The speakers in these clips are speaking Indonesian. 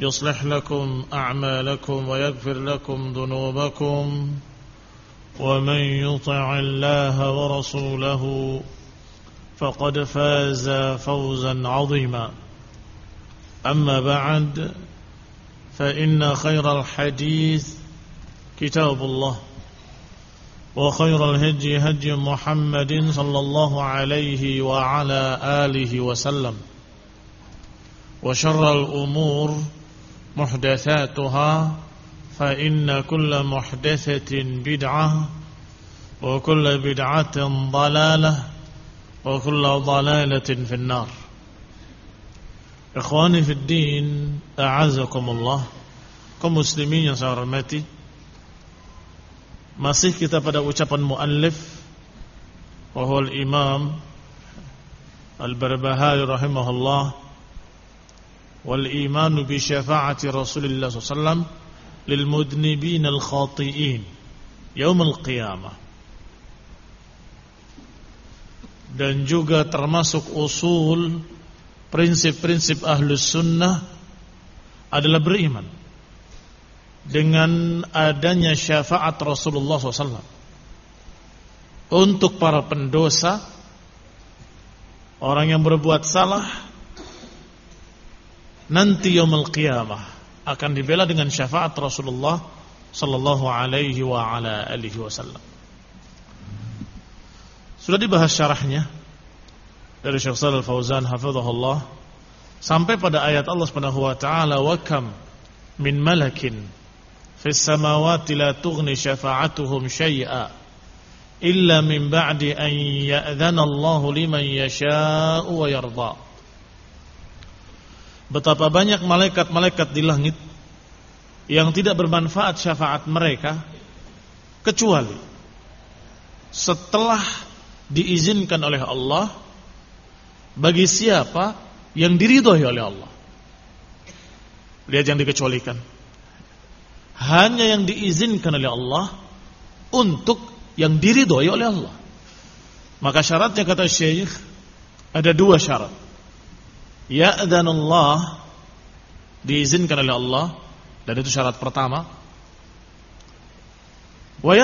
يصلح لكم أعمالكم ويغفر لكم ذنوبكم ومن يطع الله ورسوله فقد فاز فوزا عظيما. أما بعد فإن خير الحديث كتاب الله وخير الهدي هدي محمد صلى الله عليه وعلى آله وسلم وشر الأمور محدثاتها فإن كل محدثة بدعة وكل بدعة ضلالة وكل ضلالة في النار. إخواني في الدين أعزكم الله. كمسلمين كم سارمتي masih kita pada ucapan المؤلف وهو الإمام البربهاي رحمه الله والإيمان بشفاعة رسول الله صلى الله عليه وسلم للمذنبين الخاطئين يوم القيامة dan juga termasuk usul prinsip-prinsip ahlus sunnah adalah beriman dengan adanya syafaat Rasulullah SAW untuk para pendosa orang yang berbuat salah nanti yaumul qiyamah akan dibela dengan syafaat Rasulullah sallallahu alaihi wa ala alihi wasallam. Sudah dibahas syarahnya dari Syekh Shalal Fauzan hafizahullah sampai pada ayat Allah Subhanahu wa taala wa kam min malakin fis samawati la tughni syafa'atuhum syai'a illa min ba'di an ya'dhana Allahu liman yasha'u wa yarda. Betapa banyak malaikat-malaikat di langit yang tidak bermanfaat syafaat mereka kecuali setelah diizinkan oleh Allah bagi siapa yang diridhoi oleh Allah. Lihat yang dikecualikan. Hanya yang diizinkan oleh Allah untuk yang diridhoi oleh Allah. Maka syaratnya kata Syekh ada dua syarat. Ya'dan Allah diizinkan oleh Allah. Dan itu syarat pertama. Wa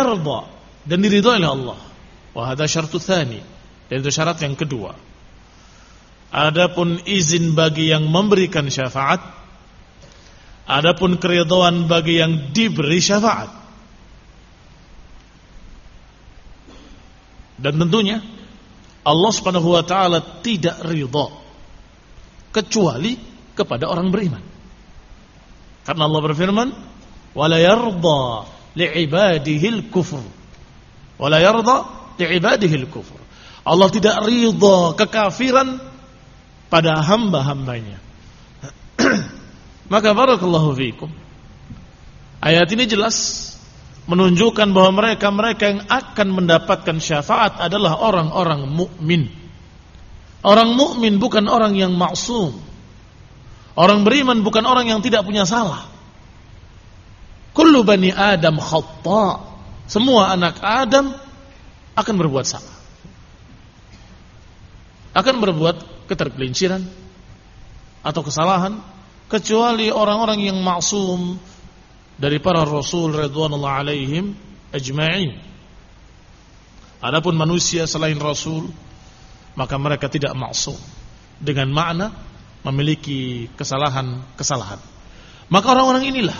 dan diridhoi oleh Allah. Wa hadha syartu dan itu syarat yang kedua. Adapun izin bagi yang memberikan syafaat. Adapun keridhaan bagi yang diberi syafaat. Dan tentunya Allah Subhanahu wa taala tidak ridha kecuali kepada orang beriman. Karena Allah berfirman, "Wala yarda li'ibadihi al-kufr." Wala yarda li'ibadihi al-kufur. Allah tidak ridha kekafiran pada hamba-hambanya. Maka barakallahu fiikum. Ayat ini jelas menunjukkan bahwa mereka-mereka yang akan mendapatkan syafaat adalah orang-orang mukmin. Orang mukmin bukan orang yang maksum. Orang beriman bukan orang yang tidak punya salah. Kullu bani Adam khata. Semua anak Adam akan berbuat salah. Akan berbuat ketergelinciran atau kesalahan kecuali orang-orang yang maksum dari para rasul radhiyallahu alaihim ajma'in. Adapun manusia selain rasul maka mereka tidak maksum dengan makna memiliki kesalahan-kesalahan. Maka orang-orang inilah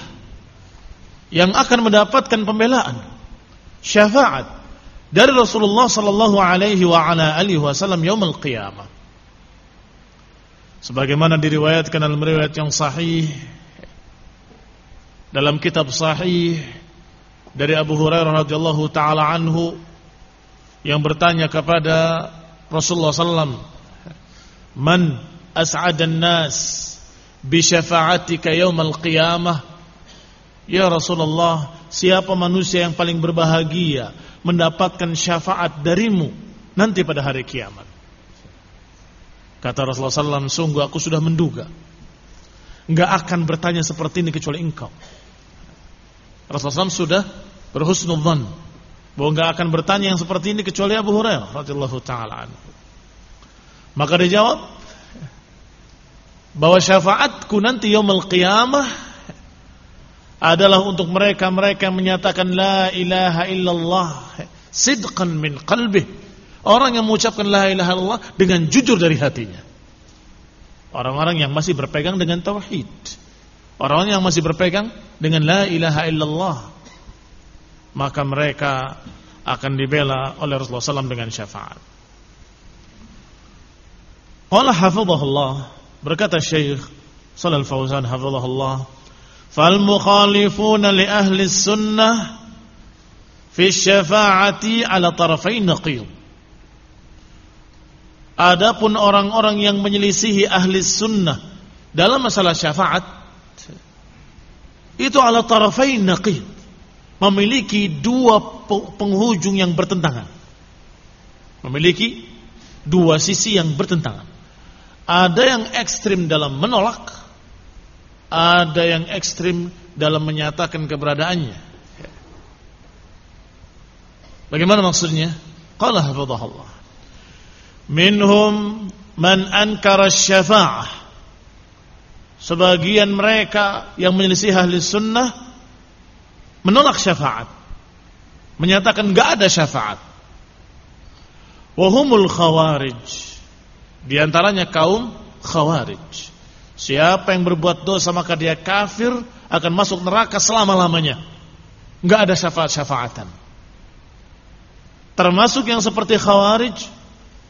yang akan mendapatkan pembelaan, syafaat dari Rasulullah sallallahu alaihi wa ala alihi wasallam yaumul qiyamah sebagaimana diriwayatkan dalam riwayat yang sahih dalam kitab sahih dari Abu Hurairah radhiyallahu taala anhu yang bertanya kepada Rasulullah sallam man as'adan nas bi syafa'atika yaumal qiyamah ya Rasulullah siapa manusia yang paling berbahagia mendapatkan syafaat darimu nanti pada hari kiamat Kata Rasulullah SAW, sungguh aku sudah menduga. Enggak akan bertanya seperti ini kecuali engkau. Rasulullah SAW sudah berhusnudzan bahwa enggak akan bertanya yang seperti ini kecuali Abu Hurairah radhiyallahu taala Maka dia jawab bahwa syafaatku nanti yaumul qiyamah adalah untuk mereka-mereka menyatakan la ilaha illallah sidqan min qalbih Orang yang mengucapkan la ilaha illallah dengan jujur dari hatinya. Orang-orang yang masih berpegang dengan tauhid. Orang yang masih berpegang dengan la ilaha illallah. Maka mereka akan dibela oleh Rasulullah SAW dengan syafaat. Allah hafizahullah berkata Syekh Shalal Fauzan hafizahullah fal mukhalifuna li ahli sunnah fi syafaati ala tarafain naqid Adapun orang-orang yang menyelisihi ahli sunnah dalam masalah syafaat itu ala tarafain naqid memiliki dua penghujung yang bertentangan. Memiliki dua sisi yang bertentangan. Ada yang ekstrim dalam menolak ada yang ekstrim dalam menyatakan keberadaannya. Bagaimana maksudnya? Qala hafizahullah. Minhum man ankara syafa'ah. Sebagian mereka yang menyelisih ahli sunnah menolak syafaat. Menyatakan enggak ada syafaat. Wahumul khawarij. Di antaranya kaum khawarij. Siapa yang berbuat dosa maka dia kafir akan masuk neraka selama-lamanya. Enggak ada syafaat-syafaatan. Termasuk yang seperti khawarij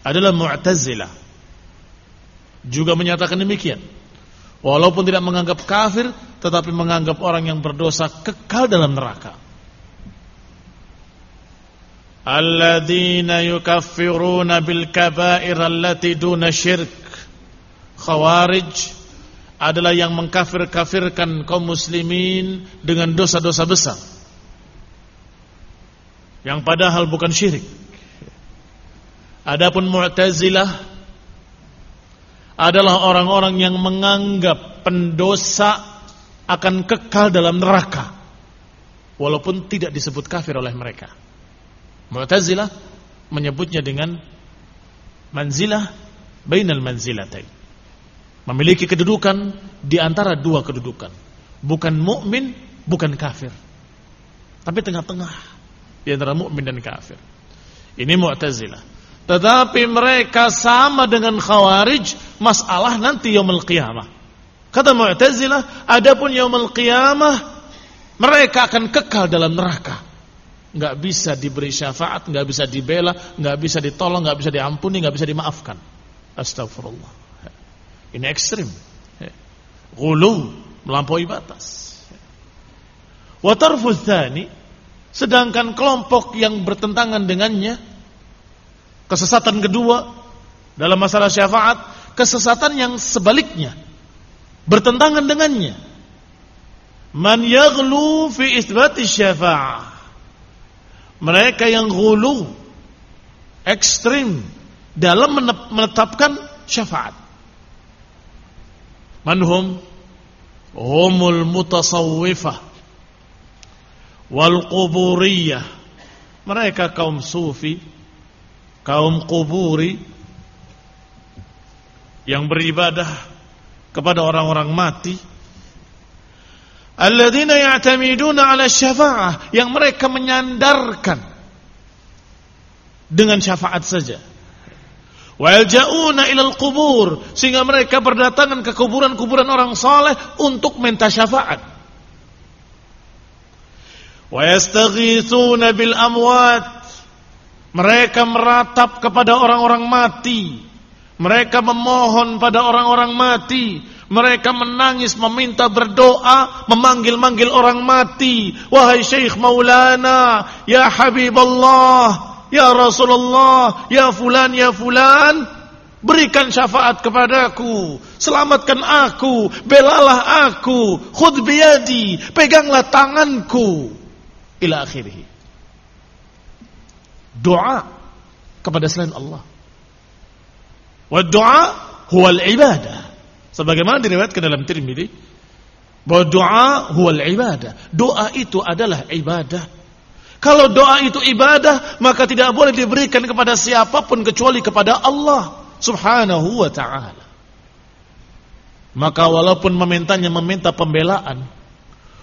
adalah Mu'tazilah. Juga menyatakan demikian. Walaupun tidak menganggap kafir, tetapi menganggap orang yang berdosa kekal dalam neraka. Alladzina yukaffiruna bil kaba'ir allati duna syirk. Khawarij adalah yang mengkafir-kafirkan kaum muslimin dengan dosa-dosa besar. Yang padahal bukan syirik. Adapun Mu'tazilah adalah orang-orang yang menganggap pendosa akan kekal dalam neraka walaupun tidak disebut kafir oleh mereka. Mu'tazilah menyebutnya dengan manzilah bainal manzilatain. Memiliki kedudukan di antara dua kedudukan. Bukan mukmin, bukan kafir. Tapi tengah-tengah di antara mukmin dan kafir. Ini Mu'tazilah. Tetapi mereka sama dengan khawarij masalah nanti yaumul qiyamah. Kata Mu'tazilah, adapun yaumul qiyamah mereka akan kekal dalam neraka. Enggak bisa diberi syafaat, enggak bisa dibela, enggak bisa ditolong, enggak bisa diampuni, enggak bisa dimaafkan. Astagfirullah. Ini ekstrim. Gulu melampaui batas. Wa tarfu sedangkan kelompok yang bertentangan dengannya Kesesatan kedua dalam masalah syafaat, kesesatan yang sebaliknya bertentangan dengannya. Man yaghlu fi isbati syafa'ah. Mereka yang gulu ekstrim dalam menetapkan syafaat. Manhum humul mutasawwifah wal quburiyah. Mereka kaum sufi, kaum kuburi yang beribadah kepada orang-orang mati. Alladzina ya'tamiduna 'ala syafa'ah yang mereka menyandarkan dengan syafaat saja. Wa yalja'una ilal qubur sehingga mereka berdatangan ke kuburan-kuburan orang saleh untuk minta syafaat. Wa yastaghithuna bil amwat mereka meratap kepada orang-orang mati. Mereka memohon pada orang-orang mati. Mereka menangis, meminta berdoa, memanggil-manggil orang mati. Wahai Syekh Maulana, Ya Habib Allah, Ya Rasulullah, Ya Fulan, Ya Fulan, berikan syafaat kepadaku, selamatkan aku, belalah aku, khud biyadi, peganglah tanganku, ila akhirih. Doa kepada selain Allah. Wa doa huwal ibadah. Sebagaimana diriwayatkan dalam Tirmidzi bahwa doa huwal ibadah. Doa itu adalah ibadah. Kalau doa itu ibadah, maka tidak boleh diberikan kepada siapa pun kecuali kepada Allah Subhanahu wa taala. Maka walaupun memintanya meminta pembelaan,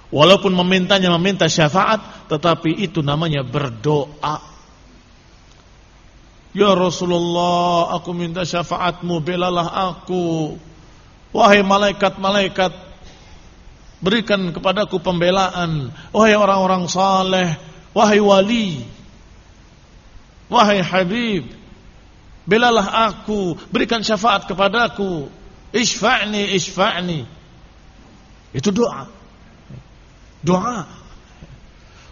walaupun memintanya meminta syafaat, tetapi itu namanya berdoa. Ya Rasulullah, aku minta syafaatmu, belalah aku. Wahai malaikat-malaikat, berikan kepadaku pembelaan. Wahai orang-orang saleh, Wahai wali Wahai Habib Belalah aku Berikan syafaat kepadaku. Ishfa'ni, ishfa'ni. Itu doa. Doa.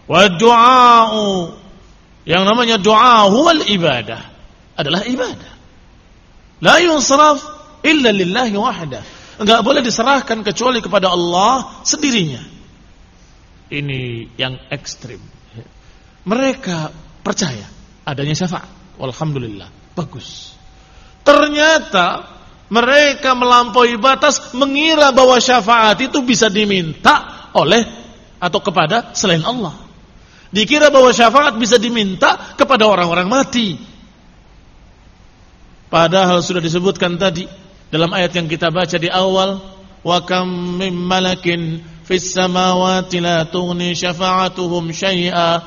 Wa du'a'u Yang namanya doa Huwal ibadah Adalah ibadah La yunsraf Illa lillahi wahda Enggak boleh diserahkan kecuali kepada Allah Sendirinya Ini yang ekstrim mereka percaya adanya syafaat. Alhamdulillah, bagus. Ternyata mereka melampaui batas mengira bahwa syafaat itu bisa diminta oleh atau kepada selain Allah. Dikira bahwa syafaat bisa diminta kepada orang-orang mati. Padahal sudah disebutkan tadi dalam ayat yang kita baca di awal, wa kam mim malakin fis samawati la tughni syafa'atuhum syai'a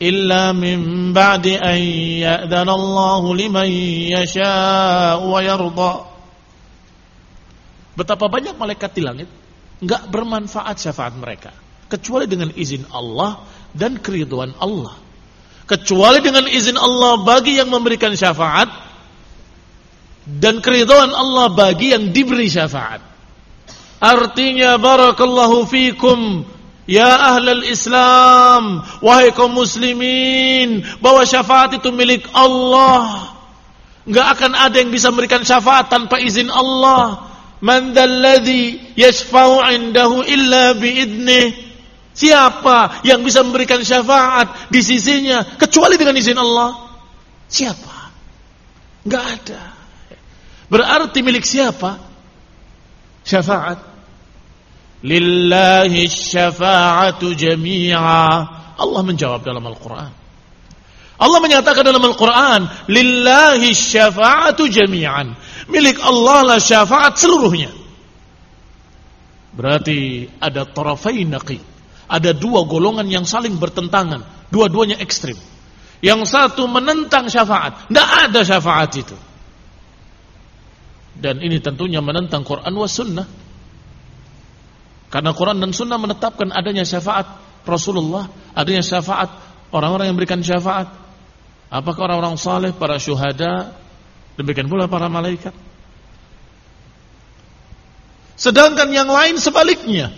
illa min ba'di an ya'dana Allah liman yasha'u wa yarda. Betapa banyak malaikat di langit enggak bermanfaat syafaat mereka kecuali dengan izin Allah dan keriduan Allah. Kecuali dengan izin Allah bagi yang memberikan syafaat dan keriduan Allah bagi yang diberi syafaat. Artinya barakallahu fikum Ya ahlal Islam, wahai kaum muslimin, bahwa syafaat itu milik Allah. Enggak akan ada yang bisa memberikan syafaat tanpa izin Allah. Man dalladhi yashfa'u 'indahu illa biidnih. Siapa yang bisa memberikan syafaat di sisinya kecuali dengan izin Allah? Siapa? Enggak ada. Berarti milik siapa? Syafaat Lillahi syafa'atu jami'a. Allah menjawab dalam Al-Quran. Allah menyatakan dalam Al-Quran, Lillahi syafa'atu jami'an. Milik Allah lah syafaat seluruhnya. Berarti ada tarafai naqi. Ada dua golongan yang saling bertentangan. Dua-duanya ekstrim. Yang satu menentang syafaat. Tidak ada syafaat itu. Dan ini tentunya menentang Quran wa sunnah. Karena Quran dan Sunnah menetapkan adanya syafaat Rasulullah, adanya syafaat orang-orang yang memberikan syafaat. Apakah orang-orang saleh, para syuhada, demikian pula para malaikat. Sedangkan yang lain sebaliknya.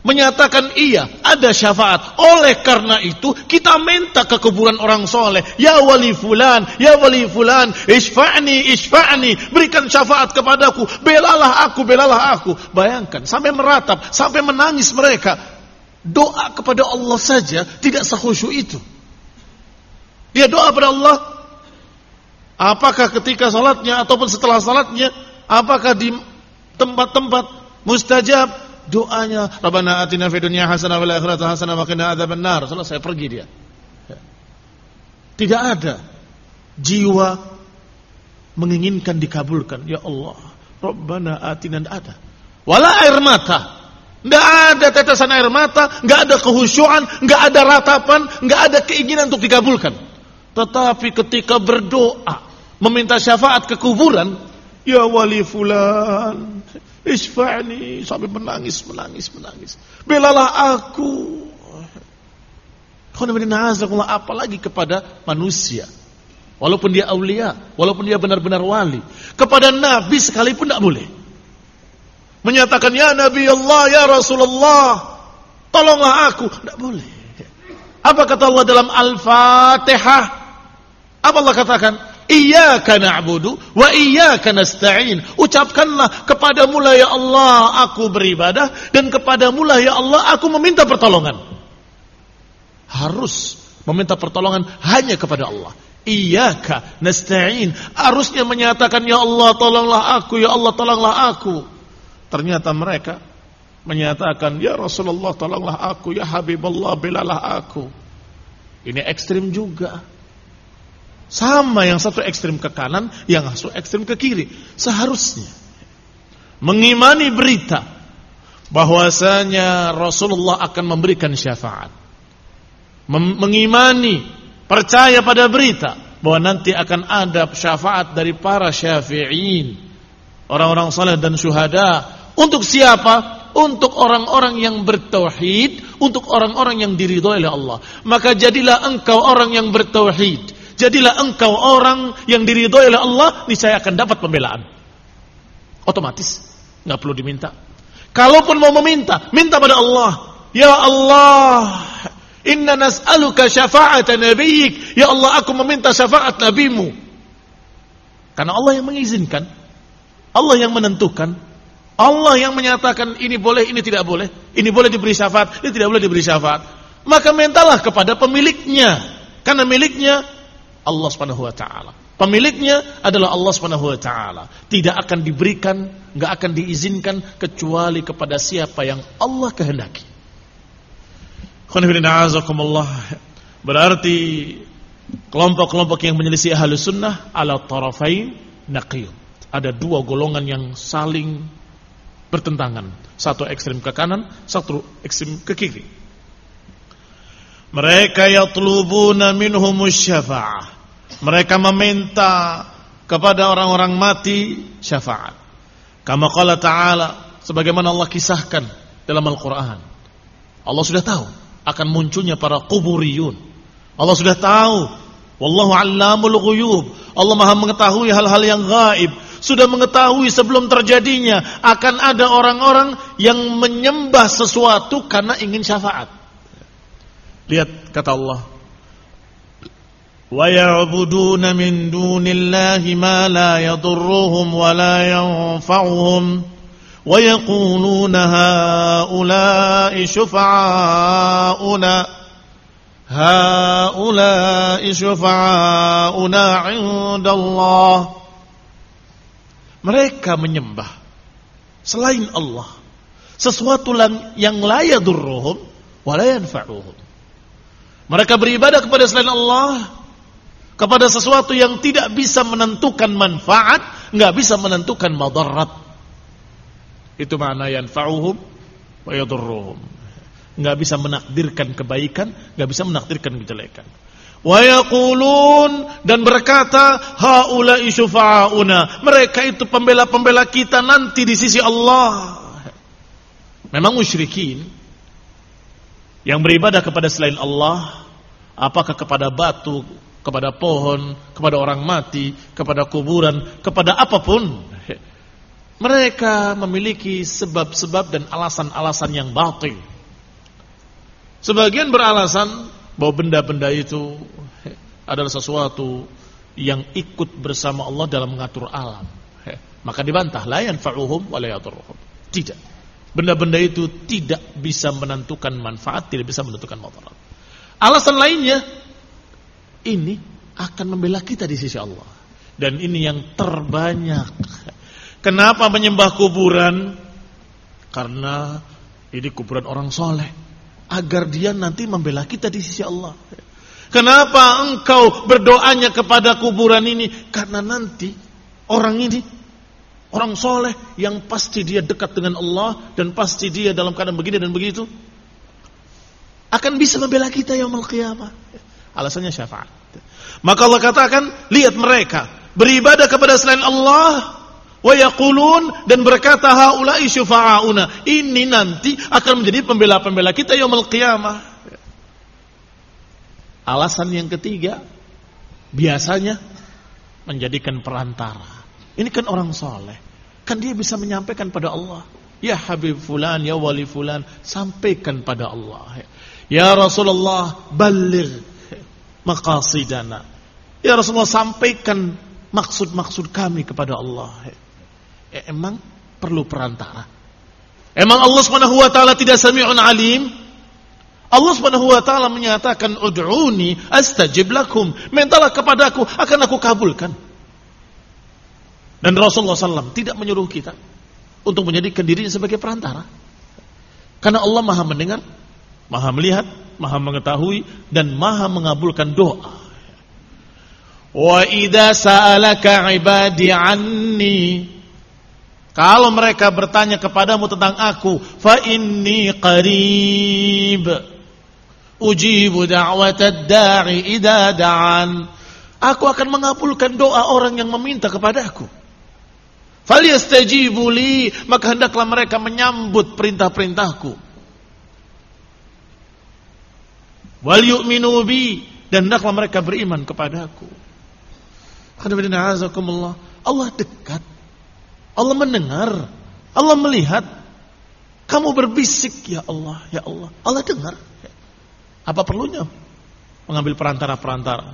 Menyatakan iya ada syafaat. Oleh karena itu kita minta ke kuburan orang soleh. Ya wali fulan, ya wali fulan, isfa'ni, isfa'ni, berikan syafaat kepadaku, belalah aku, belalah aku. Bayangkan sampai meratap, sampai menangis mereka. Doa kepada Allah saja tidak sehusyuk itu. Dia doa kepada Allah. Apakah ketika salatnya ataupun setelah salatnya, apakah di tempat-tempat mustajab doanya Rabbana atina fid dunya hasanah wal akhirati hasanah wa qina adzabannar. Selesai pergi dia. Tidak ada jiwa menginginkan dikabulkan. Ya Allah, Rabbana atina ada. Wala air mata. Tidak ada tetesan air mata, nggak ada kehusyuan, nggak ada ratapan, nggak ada keinginan untuk dikabulkan. Tetapi ketika berdoa, meminta syafaat ke kuburan, ya wali fulan, Isfa'ni sampai menangis, menangis, menangis. Belalah aku. Apalagi kepada manusia. Walaupun dia aulia, walaupun dia benar-benar wali. Kepada Nabi sekalipun tidak boleh. Menyatakan, Ya Nabi Allah, Ya Rasulullah, tolonglah aku. Tidak boleh. Apa kata Allah dalam Al-Fatihah? Apa Allah katakan? Iyyaka na'budu wa iyyaka nasta'in. Ucapkanlah kepada mula ya Allah aku beribadah dan kepada mula ya Allah aku meminta pertolongan. Harus meminta pertolongan hanya kepada Allah. Iyyaka nasta'in. Harusnya menyatakan ya Allah tolonglah aku, ya Allah tolonglah aku. Ternyata mereka menyatakan ya Rasulullah tolonglah aku, ya Habibullah belalah aku. Ini ekstrim juga. Sama yang satu ekstrim ke kanan, yang satu ekstrim ke kiri. Seharusnya mengimani berita bahwasanya Rasulullah akan memberikan syafaat. Mengimani, percaya pada berita bahwa nanti akan ada syafaat dari para syafi'in, orang-orang saleh dan syuhada. Untuk siapa? Untuk orang-orang yang bertauhid, untuk orang-orang yang diridhoi oleh Allah. Maka jadilah engkau orang yang bertauhid Jadilah engkau orang yang diridhoi oleh Allah, niscaya akan dapat pembelaan. Otomatis, nggak perlu diminta. Kalaupun mau meminta, minta pada Allah. Ya Allah, inna nas'aluka syafa'at nabiyyik. Ya Allah, aku meminta syafaat nabimu. Karena Allah yang mengizinkan. Allah yang menentukan. Allah yang menyatakan ini boleh, ini tidak boleh. Ini boleh diberi syafaat, ini tidak boleh diberi syafaat. Maka mintalah kepada pemiliknya. Karena miliknya Allah Subhanahu wa taala. Pemiliknya adalah Allah Subhanahu wa taala. Tidak akan diberikan, nggak akan diizinkan kecuali kepada siapa yang Allah kehendaki. Berarti kelompok-kelompok yang menyelisih ahlu sunnah ala tarafain naqiyud. Ada dua golongan yang saling bertentangan. Satu ekstrem ke kanan, satu ekstrem ke kiri. Mereka yatlubuna minhumus syafa'ah. Mereka meminta kepada orang-orang mati syafaat. Kama qala ta'ala sebagaimana Allah kisahkan dalam Al-Qur'an. Allah sudah tahu akan munculnya para kuburiyun. Allah sudah tahu wallahu allamul ghuyub. Allah Maha mengetahui hal-hal yang gaib. Sudah mengetahui sebelum terjadinya akan ada orang-orang yang menyembah sesuatu karena ingin syafaat. Lihat kata Allah. Min dunillahi ma la yadurruhum wa la yanfa'uhum wa yaquluna haula'i syufa'auna haula'i syufa'auna 'inda Allah. Mereka menyembah selain Allah sesuatu yang la yadurruhum wa la yanfa'uhum mereka beribadah kepada selain Allah kepada sesuatu yang tidak bisa menentukan manfaat, nggak bisa menentukan madarat. Itu makna yanfa'uhum wa yadurruhum. Nggak bisa menakdirkan kebaikan, nggak bisa menakdirkan kejelekan. Wa yaqulun dan berkata haula'i syufa'auna. Mereka itu pembela-pembela kita nanti di sisi Allah. Memang musyrikin yang beribadah kepada selain Allah, apakah kepada batu, kepada pohon, kepada orang mati, kepada kuburan, kepada apa pun. Mereka memiliki sebab-sebab dan alasan-alasan yang batil Sebagian beralasan bahwa benda-benda itu adalah sesuatu yang ikut bersama Allah dalam mengatur alam. Maka dibantah, la yanfa'uhum wa. Tidak. Benda-benda itu tidak bisa menentukan manfaat, tidak bisa menentukan mudarat. Alasan lainnya, ini akan membela kita di sisi Allah. Dan ini yang terbanyak. Kenapa menyembah kuburan? Karena ini kuburan orang soleh agar dia nanti membela kita di sisi Allah. Kenapa engkau berdoanya kepada kuburan ini? Karena nanti orang ini orang soleh yang pasti dia dekat dengan Allah dan pasti dia dalam keadaan begini dan begitu akan bisa membela kita yang qiyamah. Alasannya syafaat. Maka Allah katakan, lihat mereka beribadah kepada selain Allah wa yaqulun dan berkata haula'i syufa'auna ini nanti akan menjadi pembela-pembela kita yaumul qiyamah alasan yang ketiga biasanya menjadikan perantara ini kan orang soleh kan dia bisa menyampaikan pada Allah ya habib fulan ya wali fulan sampaikan pada Allah ya Rasulullah baligh maqasidana ya Rasulullah sampaikan maksud-maksud kami kepada Allah eh, emang perlu perantara. Emang Allah Subhanahu wa taala tidak sami'un alim? Allah Subhanahu wa taala menyatakan ud'uni astajib lakum. Mintalah kepadaku akan aku kabulkan. Dan Rasulullah SAW tidak menyuruh kita untuk menjadikan dirinya sebagai perantara. Karena Allah Maha mendengar, Maha melihat, Maha mengetahui dan Maha mengabulkan doa. Wa idza sa'alaka ibadi anni kalau mereka bertanya kepadamu tentang aku, fa inni qarib. Ujibu da'watad da'i idza da'an. Aku akan mengabulkan doa orang yang meminta kepadaku. Falyastajibu li, maka hendaklah mereka menyambut perintah-perintahku. Wal yu'minu bi, dan hendaklah mereka beriman kepadaku. Allah dekat Allah mendengar, Allah melihat. Kamu berbisik, ya Allah, ya Allah. Allah dengar. Apa perlunya mengambil perantara-perantara?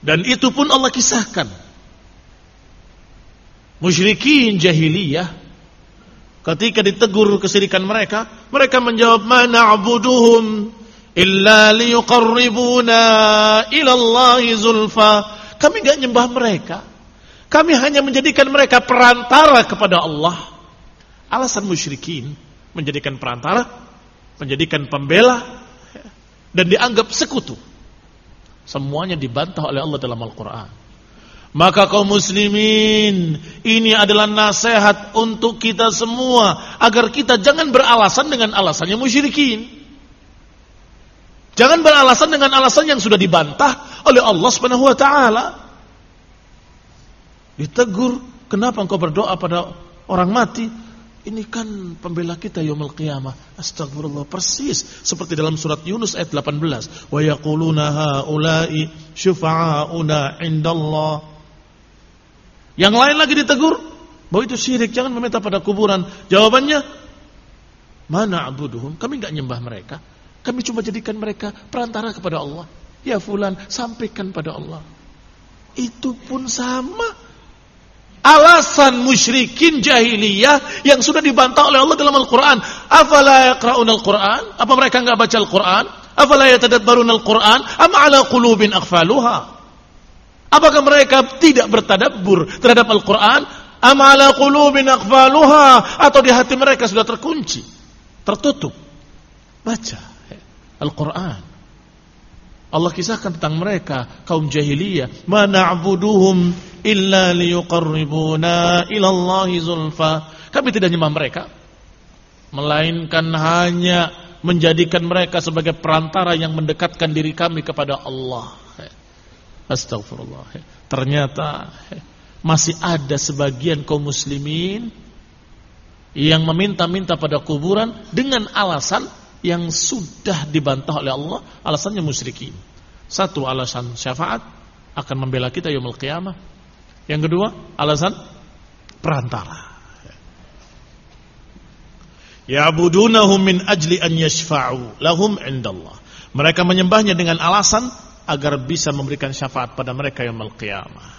Dan itu pun Allah kisahkan. Musyrikin jahiliyah ketika ditegur kesirikan mereka, mereka menjawab mana abuduhum illa liyuqarribuna ila Allah zulfa. Kami enggak nyembah mereka kami hanya menjadikan mereka perantara kepada Allah. Alasan musyrikin menjadikan perantara, menjadikan pembela dan dianggap sekutu. Semuanya dibantah oleh Allah dalam Al-Qur'an. Maka kaum muslimin, ini adalah nasihat untuk kita semua agar kita jangan beralasan dengan alasannya musyrikin. Jangan beralasan dengan alasan yang sudah dibantah oleh Allah Subhanahu wa taala. Ditegur, kenapa engkau berdoa pada orang mati? Ini kan pembela kita yaumul qiyamah. Astagfirullah persis seperti dalam surat Yunus ayat 18. Wa yaquluna haula'i syufa'auna indallah. Yang lain lagi ditegur bahwa itu syirik, jangan meminta pada kuburan. Jawabannya mana abuduhum? Kami enggak nyembah mereka. Kami cuma jadikan mereka perantara kepada Allah. Ya fulan, sampaikan pada Allah. Itu pun sama alasan musyrikin jahiliyah yang sudah dibantah oleh Allah dalam Al-Quran. Afala yaqra'un Al-Quran? Apa mereka enggak baca Al-Quran? Afala yatadabbarun Al-Quran? Am ala qulubin akhfaluha? Apakah mereka tidak bertadabbur terhadap Al-Quran? Am ala qulubin akhfaluha? Atau di hati mereka sudah terkunci, tertutup? Baca Al-Quran. Allah kisahkan tentang mereka kaum jahiliyah, "Ma na'buduhum illa liyuqarribuna ila Allah zulfa." Kami tidak nyembah mereka melainkan hanya menjadikan mereka sebagai perantara yang mendekatkan diri kami kepada Allah. Astagfirullah. Ternyata masih ada sebagian kaum muslimin yang meminta-minta pada kuburan dengan alasan yang sudah dibantah oleh Allah alasannya musyrikin. Satu alasan syafaat akan membela kita yaumul qiyamah. Yang kedua, alasan perantara. Ya'budunahum min ajli an yashfa'u lahum indallah. Mereka menyembahnya dengan alasan agar bisa memberikan syafaat pada mereka yang qiyamah.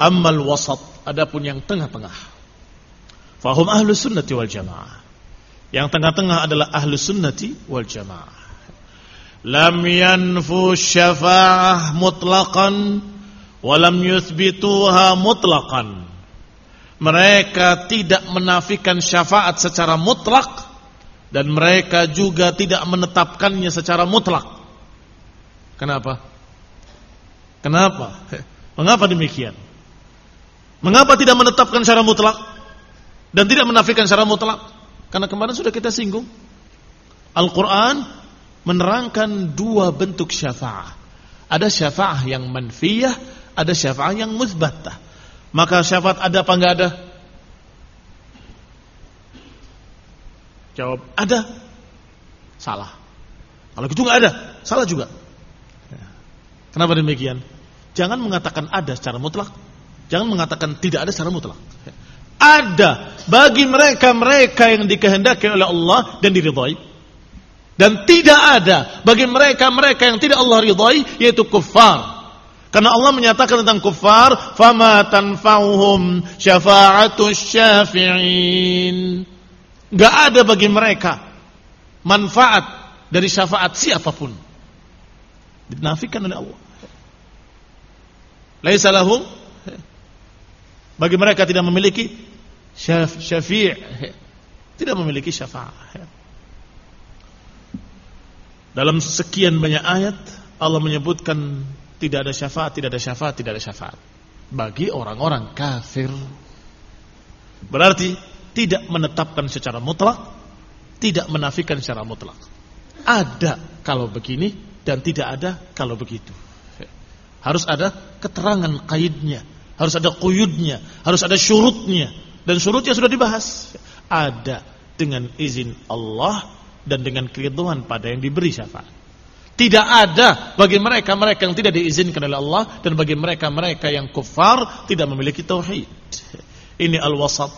Ammal wasat, adapun yang tengah-tengah. Fahum ahlu sunnati wal jamaah. Yang tengah-tengah adalah ahlu sunnati wal jamaah. Lam yanfu syafa'ah mutlaqan walam yuthbituha mutlaqan. Mereka tidak menafikan syafaat secara mutlak dan mereka juga tidak menetapkannya secara mutlak. Kenapa? Kenapa? Mengapa demikian? Mengapa tidak menetapkan secara mutlak dan tidak menafikan secara mutlak? Karena kemarin sudah kita singgung. Al-Quran menerangkan dua bentuk syafaat. Ada syafaat yang manfiyah, ada syafaat yang muzbatah. Maka syafaat ada apa enggak ada? Jawab, ada. Salah. Kalau gitu enggak ada, salah juga. Kenapa demikian? Jangan mengatakan ada secara mutlak. Jangan mengatakan tidak ada secara mutlak. Ada bagi mereka-mereka yang dikehendaki oleh Allah dan diridhai. Dan tidak ada bagi mereka-mereka yang tidak Allah ridhai yaitu kufar. Karena Allah menyatakan tentang kufar, fama tanfa'uhum syafa'atus syafi'in. Gak ada bagi mereka manfaat dari syafaat siapa pun. Dinafikan oleh Allah. Laisa lahum bagi mereka tidak memiliki syafi' tidak memiliki syafaat. Dalam sekian banyak ayat Allah menyebutkan tidak ada syafaat, tidak ada syafaat, tidak ada syafaat. Bagi orang-orang kafir. Berarti tidak menetapkan secara mutlak, tidak menafikan secara mutlak. Ada kalau begini dan tidak ada kalau begitu. Harus ada keterangan kaidnya, harus ada kuyudnya, harus ada syurutnya. Dan syurutnya sudah dibahas. Ada dengan izin Allah dan dengan keriduan pada yang diberi syafaat. Tidak ada bagi mereka-mereka yang tidak diizinkan oleh Allah dan bagi mereka-mereka yang kufar tidak memiliki tauhid. Ini al-wasat.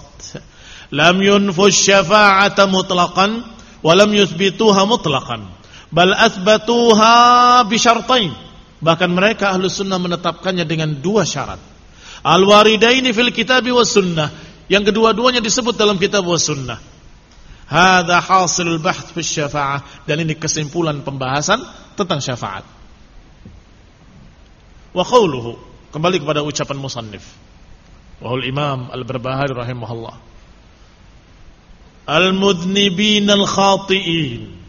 Lam yunfus syafa'ata mutlaqan wa lam yuthbituha mutlaqan. Bal athbatuha bisyartain. Bahkan mereka ahlu sunnah menetapkannya dengan dua syarat. Al-waridaini fil kitabi was sunnah. Yang kedua-duanya disebut dalam kitab was sunnah. Hada hasilul bahth fi syafa'ah dan ini kesimpulan pembahasan tentang syafaat. Wa qawluhu kembali kepada ucapan musannif. Wahul Imam Al-Barbahari rahimahullah. Al-mudnibin al-khati'in.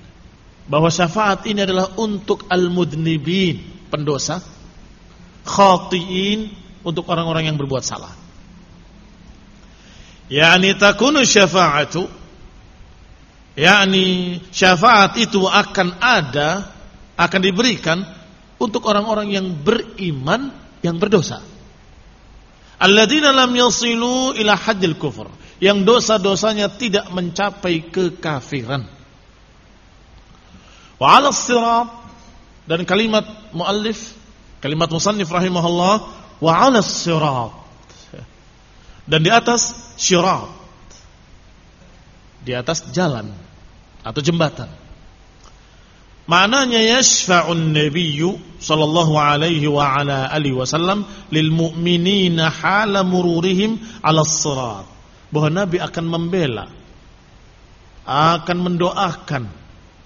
Bahwa syafaat ini adalah untuk al-mudnibin, pendosa. Khati'in untuk orang-orang yang berbuat salah. Yani takunu syafa'atu yakni syafaat itu akan ada akan diberikan untuk orang-orang yang beriman yang berdosa alladzina lam yasilu ila haddil kufur yang dosa-dosanya tidak mencapai kekafiran wa 'ala sirat dan kalimat muallif kalimat musannif rahimahullah wa 'ala sirat dan di atas syirat di atas jalan atau jembatan. Maknanya yashfa'un nabiyyu sallallahu alaihi wa ala alihi wasallam lil mu'minina hala mururihim 'ala sirat. Bahwa Nabi akan membela akan mendoakan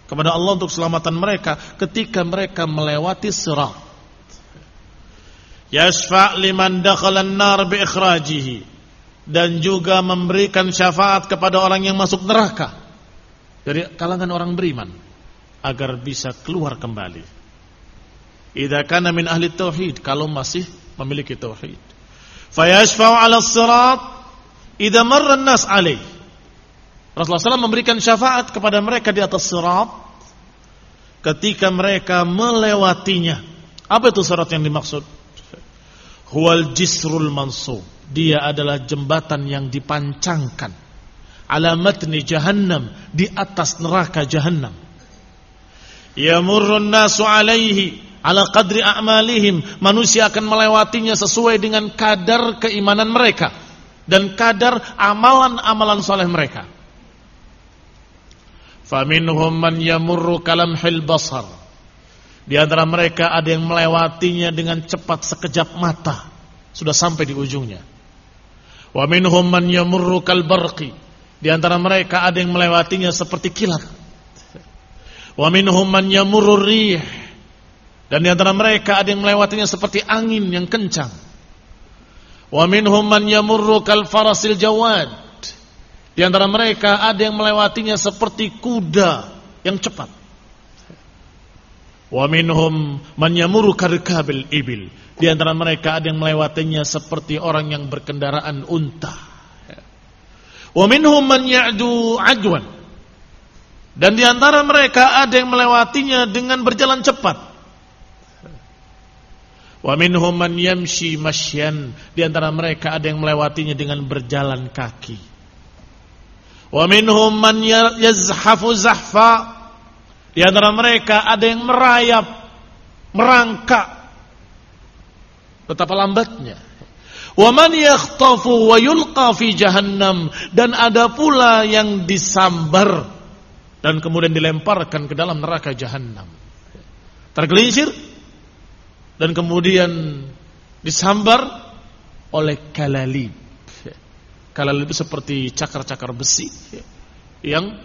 kepada Allah untuk keselamatan mereka ketika mereka melewati sirat. Yashfa' liman dakhala an-nar bi ikhrajihi dan juga memberikan syafaat kepada orang yang masuk neraka dari kalangan orang beriman agar bisa keluar kembali. Idza kana min ahli tauhid kalau masih memiliki tauhid. Fayashfa'u 'ala sirat idza marra an-nas 'alaih. Rasulullah SAW memberikan syafaat kepada mereka di atas sirat ketika mereka melewatinya. Apa itu sirat yang dimaksud? Huwal jisrul mansub dia adalah jembatan yang dipancangkan. Alamatni jahannam di atas neraka jahannam. Yamurrun nasu alaihi ala qadri a'malihim. Manusia akan melewatinya sesuai dengan kadar keimanan mereka dan kadar amalan-amalan soleh mereka. Faminhum man yamurru kalamhil basar. Di antara mereka ada yang melewatinya dengan cepat sekejap mata, sudah sampai di ujungnya. Wa minhum man yamurru kalbarqi. Di antara mereka ada yang melewatinya seperti kilat. Wa minhum man yamurru rih. Dan di antara mereka ada yang melewatinya seperti angin yang kencang. Wa minhum man yamurru kal farasil jawad. Di antara mereka ada yang melewatinya seperti kuda yang cepat. Wa minhum man yamurru karkabil ibil. Di antara mereka ada yang melewatinya seperti orang yang berkendaraan unta. Wa minhum man ya'du adwan. Dan di antara mereka ada yang melewatinya dengan berjalan cepat. Wa minhum man yamshi masyan. Di antara mereka ada yang melewatinya dengan berjalan kaki. Wa minhum man yazhafu zahfa. Di antara mereka ada yang merayap, merangkak. Betapa lambatnya. Wa man yakhtafu wa yulqa fi jahannam dan ada pula yang disambar dan kemudian dilemparkan ke dalam neraka jahannam. Tergelincir dan kemudian disambar oleh kalalib. Kalalib seperti cakar-cakar besi yang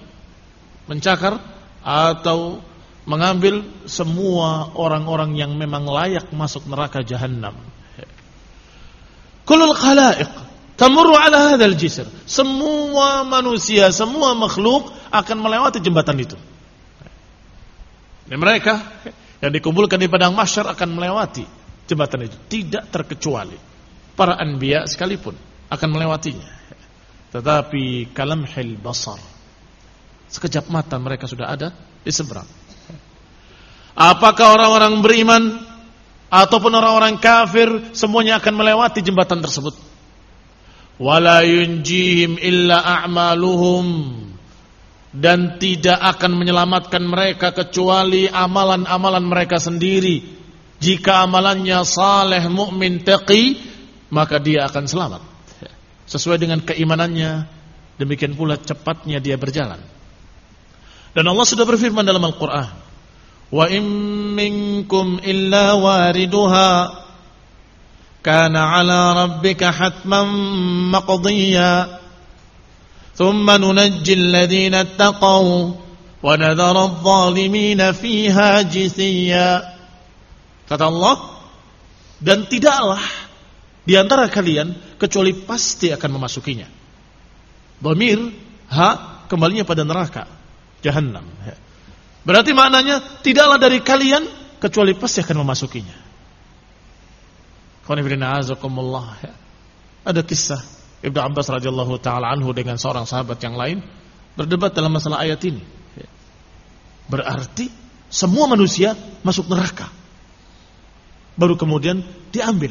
mencakar atau mengambil semua orang-orang yang memang layak masuk neraka jahanam. Kulul khalaiq tamurru ala hadzal jisr. Semua manusia, semua makhluk akan melewati jembatan itu. Dan mereka yang dikumpulkan di padang mahsyar akan melewati jembatan itu tidak terkecuali para anbiya sekalipun akan melewatinya tetapi kalamhil basar sekejap mata mereka sudah ada di seberang apakah orang-orang beriman ataupun orang-orang kafir semuanya akan melewati jembatan tersebut wala yunjihim illa a'maluhum dan tidak akan menyelamatkan mereka kecuali amalan-amalan mereka sendiri. Jika amalannya saleh, mukmin, taqi, maka dia akan selamat Sesuai dengan keimanannya, demikian pula cepatnya dia berjalan. Dan Allah sudah berfirman dalam Al-Qur'an, "Wa in minkum illa wariduha kana 'ala rabbika hatman maqdiya." ثم ننجي الذين اتقوا ونذر الظالمين فيها جثيا kata Allah dan tidaklah di antara kalian kecuali pasti akan memasukinya. Dhamir ha kembalinya pada neraka jahanam. Berarti maknanya tidaklah dari kalian kecuali pasti akan memasukinya. Ada kisah Ibnu Abbas radhiyallahu taala anhu dengan seorang sahabat yang lain berdebat dalam masalah ayat ini. Berarti semua manusia masuk neraka. Baru kemudian diambil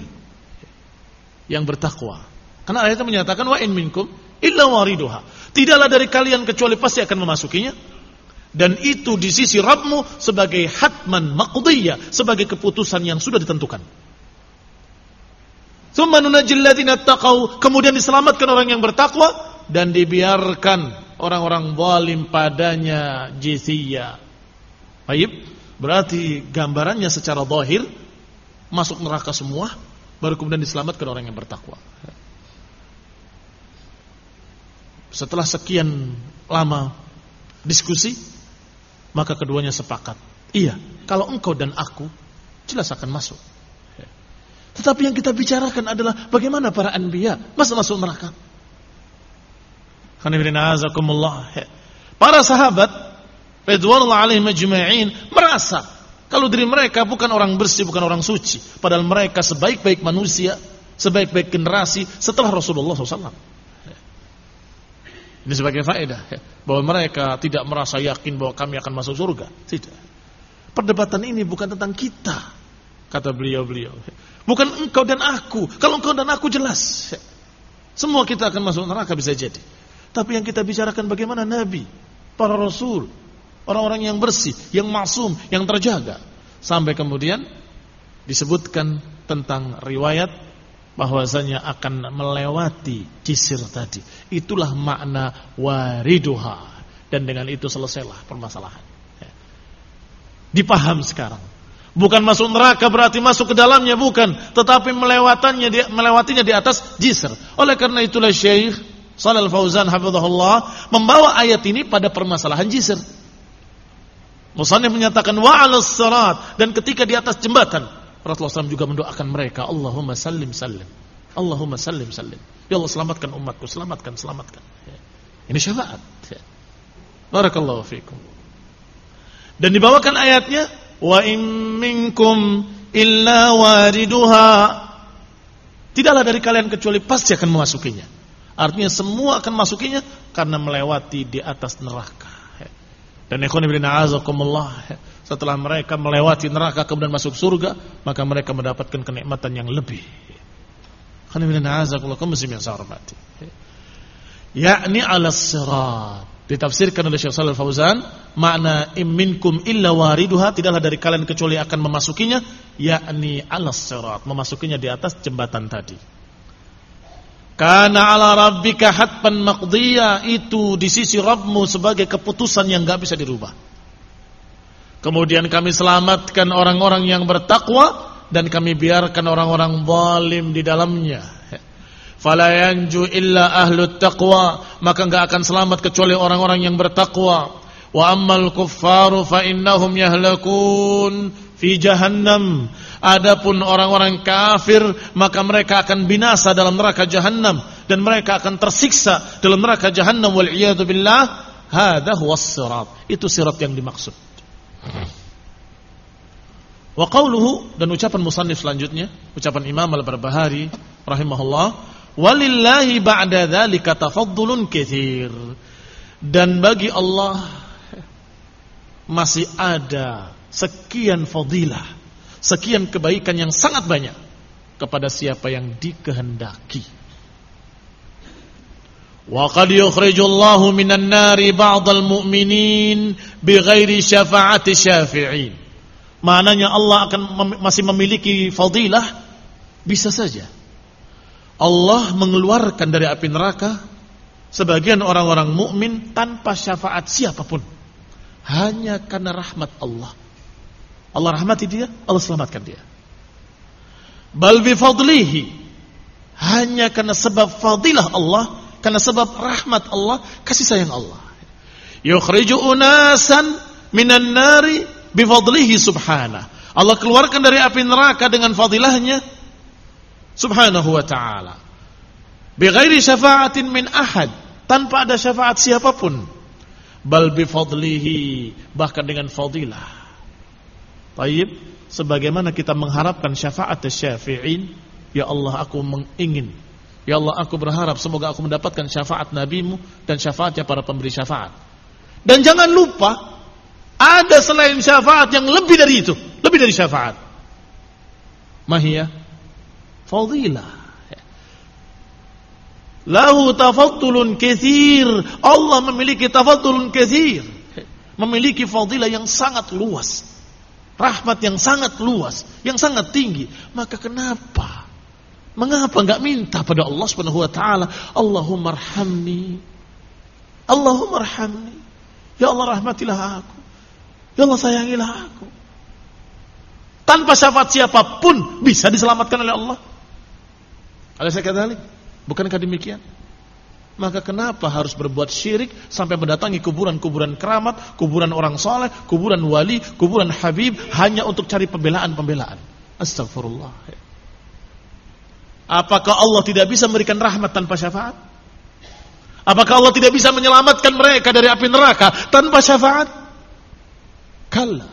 yang bertakwa. Karena ayatnya menyatakan wa in minkum illa wariduha. Tidaklah dari kalian kecuali pasti akan memasukinya. Dan itu di sisi Rabbmu sebagai hatman maqdiyah, sebagai keputusan yang sudah ditentukan. Kemudian diselamatkan orang yang bertakwa dan dibiarkan orang-orang zalim padanya jiziyah. Baik, berarti gambarannya secara zahir masuk neraka semua baru kemudian diselamatkan orang yang bertakwa. Setelah sekian lama diskusi, maka keduanya sepakat. Iya, kalau engkau dan aku jelas akan masuk. Tetapi yang kita bicarakan adalah bagaimana para anbiya masa masuk neraka. Para sahabat Ridwanullah majma'in merasa kalau diri mereka bukan orang bersih, bukan orang suci, padahal mereka sebaik-baik manusia, sebaik-baik generasi setelah Rasulullah SAW. Ini sebagai faedah bahwa mereka tidak merasa yakin bahwa kami akan masuk surga. Tidak. Perdebatan ini bukan tentang kita, kata beliau-beliau. Bukan engkau dan aku. Kalau engkau dan aku jelas. Semua kita akan masuk neraka bisa jadi. Tapi yang kita bicarakan bagaimana Nabi, para Rasul, orang-orang yang bersih, yang maksum, yang terjaga. Sampai kemudian disebutkan tentang riwayat bahwasanya akan melewati cisir tadi. Itulah makna wariduha. Dan dengan itu selesailah permasalahan. Ya. Dipaham sekarang. Bukan masuk neraka berarti masuk ke dalamnya bukan, tetapi melewatannya di, melewatinya di atas jisr. Oleh karena itulah Syekh Shalal Fauzan hafizahullah membawa ayat ini pada permasalahan jisr. Musannif menyatakan wa 'alas sirat dan ketika di atas jembatan Rasulullah SAW juga mendoakan mereka Allahumma sallim sallim. Allahumma sallim sallim. Ya Allah selamatkan umatku selamatkan selamatkan. Ya. Ini syafaat. Ya. Barakallahu fiikum. Dan dibawakan ayatnya wa in minkum illa wariduha. Tidaklah dari kalian kecuali pasti akan memasukinya. Artinya semua akan masukinya karena melewati di atas neraka dan ikhwan ibn a'azakumullah setelah mereka melewati neraka kemudian masuk surga maka mereka mendapatkan kenikmatan yang lebih. Ikhwan ibn a'azakumullah muslim yang saya hormati. Yakni ala sirat Ditafsirkan oleh Syekh Shalal Fauzan, makna imminkum illa wariduha tidaklah dari kalian kecuali akan memasukinya, yakni alas sirat, memasukinya di atas jembatan tadi. Karena ala rabbika hatpan maqdiya. Itu di sisi Rabbmu sebagai keputusan yang gak bisa dirubah. Kemudian kami selamatkan orang-orang yang bertakwa dan kami biarkan orang-orang zalim di dalamnya. Fala yanju illa ahlut taqwa. Maka enggak akan selamat kecuali orang-orang yang bertakwa. Wa ammal kuffaru fa innahum yahlakun fi jahannam adapun orang-orang kafir maka mereka akan binasa dalam neraka jahannam. Dan mereka akan tersiksa dalam neraka jahannam. Wal iyadu billah hadha huwa sirat. Itu sirat yang dimaksud. Wa dan ucapan musannif selanjutnya ucapan Imam Al-Barbahari rahimahullah Walillahi ba'da dzalika tafaddulun katsir. Dan bagi Allah masih ada sekian fadilah, sekian kebaikan yang sangat banyak kepada siapa yang dikehendaki. Wa qad yukhrijullahu minan nari ba'dal mu'minin bighairi syafa'ati syafi'in. Maknanya Allah akan masih memiliki fadilah bisa saja Allah mengeluarkan dari api neraka sebagian orang-orang mukmin tanpa syafaat siapa pun. Hanya karena rahmat Allah. Allah rahmati dia, Allah selamatkan dia. Bal bi fadlihi. Hanya karena sebab fadilah Allah, karena sebab rahmat Allah, kasih sayang Allah. Yukhriju unasan minan nari bi fadlihi subhanah. Allah keluarkan dari api neraka dengan fadilahnya subhanahu wa ta'ala bighairi syafa'atin min ahad tanpa ada syafaat siapa pun bal bifadlihi bahkan dengan fadilah Taib, sebagaimana kita mengharapkan syafaat syafi'in, ya Allah aku mengingin, ya Allah aku berharap semoga aku mendapatkan syafaat nabimu dan syafaatnya para pemberi syafaat. Dan jangan lupa ada selain syafaat yang lebih dari itu, lebih dari syafaat. Mahiyah fadilah. Lahu tafaddulun kathir. Allah memiliki tafaddulun kathir. Memiliki fadilah yang sangat luas. Rahmat yang sangat luas, yang sangat tinggi. Maka kenapa? Mengapa enggak minta pada Allah Subhanahu wa taala, Allahumma arhamni. Allahumma arhamni. Ya Allah rahmatilah aku. Ya Allah sayangilah aku. Tanpa syafaat siapa pun bisa diselamatkan oleh Allah. Alaysa kadzalik? Bukankah demikian? Maka kenapa harus berbuat syirik sampai mendatangi kuburan-kuburan keramat, kuburan orang soleh, kuburan wali, kuburan habib hanya untuk cari pembelaan-pembelaan? Astagfirullah. Apakah Allah tidak bisa memberikan rahmat tanpa syafaat? Apakah Allah tidak bisa menyelamatkan mereka dari api neraka tanpa syafaat? Kalla.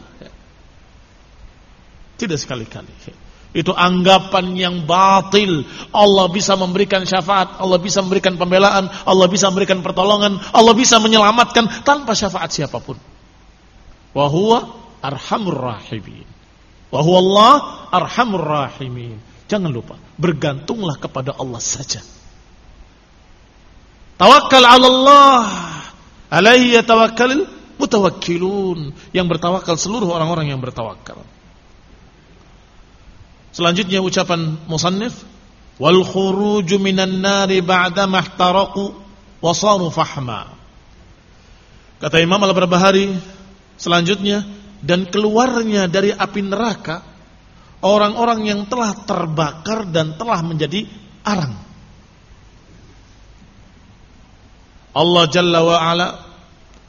Tidak sekali-kali. Itu anggapan yang batil. Allah bisa memberikan syafaat, Allah bisa memberikan pembelaan, Allah bisa memberikan pertolongan, Allah bisa menyelamatkan tanpa syafaat siapa pun. Wahuwa arhamur rahimin. Wahuwa Allah arhamur rahimin. Jangan lupa, bergantunglah kepada Allah saja. Tawakkal 'ala Allah. Alaihi yatawakkalul mutawakkilun. Yang bertawakal seluruh orang-orang yang bertawakal. Selanjutnya ucapan musannif wal khuruju minan nari ba'da mahtaraqu wa saru fahma. Kata Imam Al-Barbahari selanjutnya dan keluarnya dari api neraka orang-orang yang telah terbakar dan telah menjadi arang. Allah Jalla wa Ala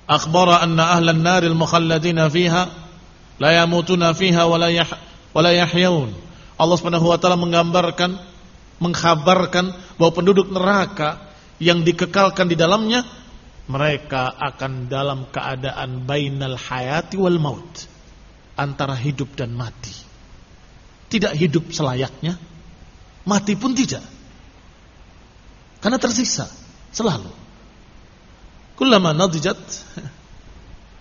akhbara anna ahlan naril mukhalladina fiha la yamutuna fiha wa la, yahyaun. Allah Subhanahu wa taala menggambarkan mengkhabarkan bahwa penduduk neraka yang dikekalkan di dalamnya mereka akan dalam keadaan bainal hayati wal maut antara hidup dan mati. Tidak hidup selayaknya mati pun tidak. Karena tersisa selalu. Kullama nadijat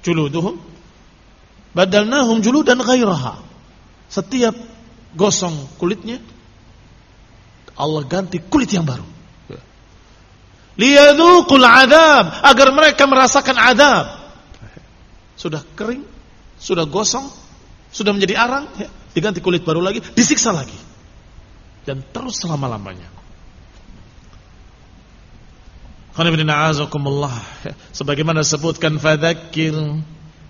juluduhum badalnahum juludan ghairaha setiap gosong kulitnya Allah ganti kulit yang baru liyadzuqul adab agar mereka merasakan adab. Sudah kering, sudah gosong, sudah menjadi arang, ya, diganti kulit baru lagi, disiksa lagi. Dan terus selama-lamanya. Ya, sebagaimana disebutkan fadzakir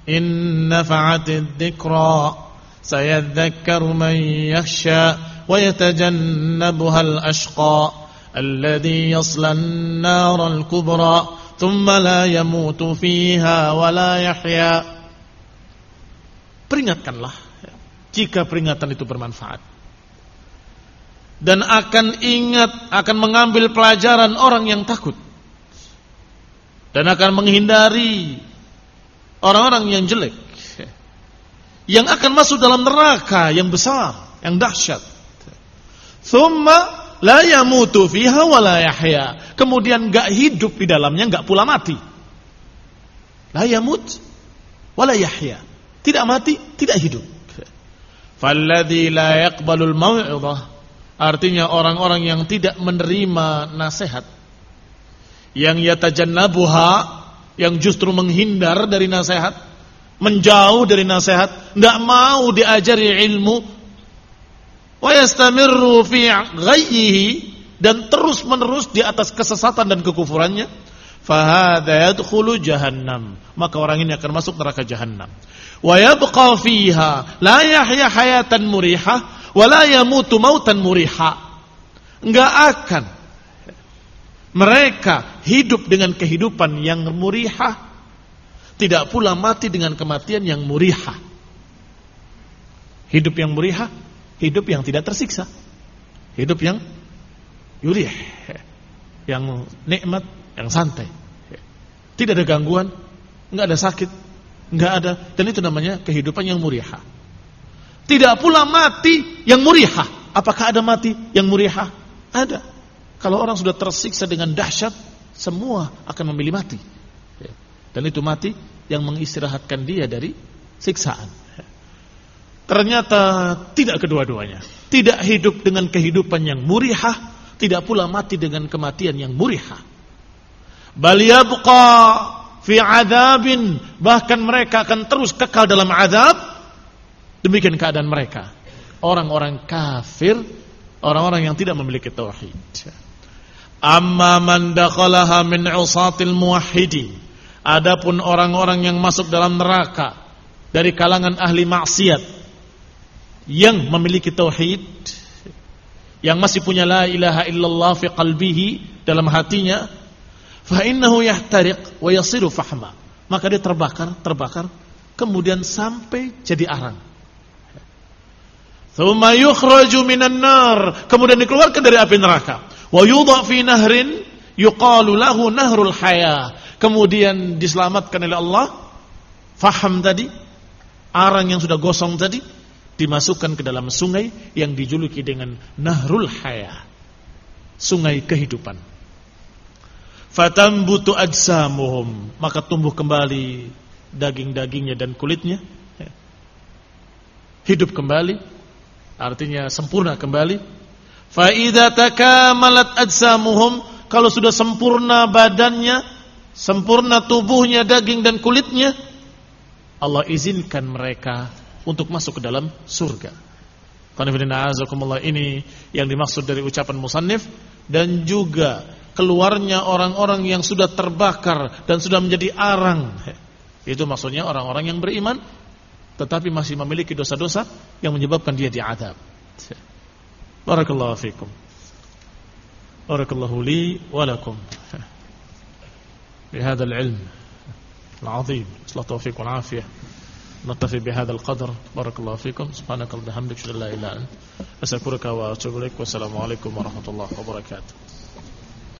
in nafa'atid dzikra sayadzakkaru man yakhsha wa yatajannabuha al-ashqa الذي يصلى النار الكبرى ثم لا يموت فيها ولا يحيا peringatkanlah jika peringatan itu bermanfaat dan akan ingat akan mengambil pelajaran orang yang takut dan akan menghindari orang-orang yang jelek yang akan masuk dalam neraka yang besar yang dahsyat thumma la yamutu fiha wa la yahya. Kemudian enggak hidup di dalamnya, enggak pula mati. La yamut wa la yahya. Tidak mati, tidak hidup. Falladhi la yaqbalul mau'izah. Artinya orang-orang yang tidak menerima nasihat yang yatajannabuha yang justru menghindar dari nasihat, menjauh dari nasihat, enggak mau diajari ilmu, wa yastamirru fi ghayyihi dan terus menerus di atas kesesatan dan kekufurannya. Fahadha yadkhulu jahannam. Maka orang ini akan masuk neraka jahannam. Wa yabqa fiha la yahya hayatan muriha wa la yamutu mautan muriha enggak akan mereka hidup dengan kehidupan yang murihah tidak pula mati dengan kematian yang murihah hidup yang murihah hidup yang tidak tersiksa. Hidup yang yurih, yang nikmat, yang santai. Tidak ada gangguan, nggak ada sakit, nggak ada, dan itu namanya kehidupan yang murihah. Tidak pula mati yang murihah. Apakah ada mati yang murihah? Ada. Kalau orang sudah tersiksa dengan dahsyat, semua akan memilih mati. Dan itu mati yang mengistirahatkan dia dari siksaan. Ternyata tidak kedua-duanya. Tidak hidup dengan kehidupan yang murihah, tidak pula mati dengan kematian yang murihah. Bal yabqa fi adabin, bahkan mereka akan terus kekal dalam azab. Demikian keadaan mereka. Orang-orang kafir, orang-orang yang tidak memiliki tauhid. Amma man dakhalaha min usatil muwahhidin. Adapun orang-orang yang masuk dalam neraka dari kalangan ahli maksiat yang memiliki tauhid yang masih punya la ilaha illallah fi qalbihi dalam hatinya fa innahu yahtariq wa yasiru fahma. Maka dia terbakar terbakar kemudian sampai jadi arang. Thumma yukhraju minan nar. Kemudian dikeluarkan dari api neraka. Wa yudha fi nahrin yuqalu lahu nahrul haya kemudian diselamatkan oleh Allah faham tadi arang yang sudah gosong tadi dimasukkan ke dalam sungai yang dijuluki dengan Nahrul Haya. Sungai kehidupan. Fatambutu ajsamuhum, maka tumbuh kembali daging-dagingnya dan kulitnya. Hidup kembali, artinya sempurna kembali. Fa idza takamalat ajsamuhum, kalau sudah sempurna badannya, sempurna tubuhnya, daging dan kulitnya, Allah izinkan mereka untuk masuk ke dalam surga. Ini yang dimaksud dari ucapan musannif dan juga keluarnya orang-orang yang sudah terbakar dan sudah menjadi arang Itu maksudnya orang-orang yang beriman tetapi masih memiliki dosa-dosa yang menyebabkan dia diadab. Barakallahu fikum. Barakallahu li wa lakum. بهذا العلم العظيم. صلى التوفيق والعافية. نكتفي بهذا القدر. بارك الله فيكم. سبحانك اللهم وبحمدك. لا إله إلا أنت. أستغفرك وأتوب إليك. والسلام عليكم ورحمة الله وبركاته.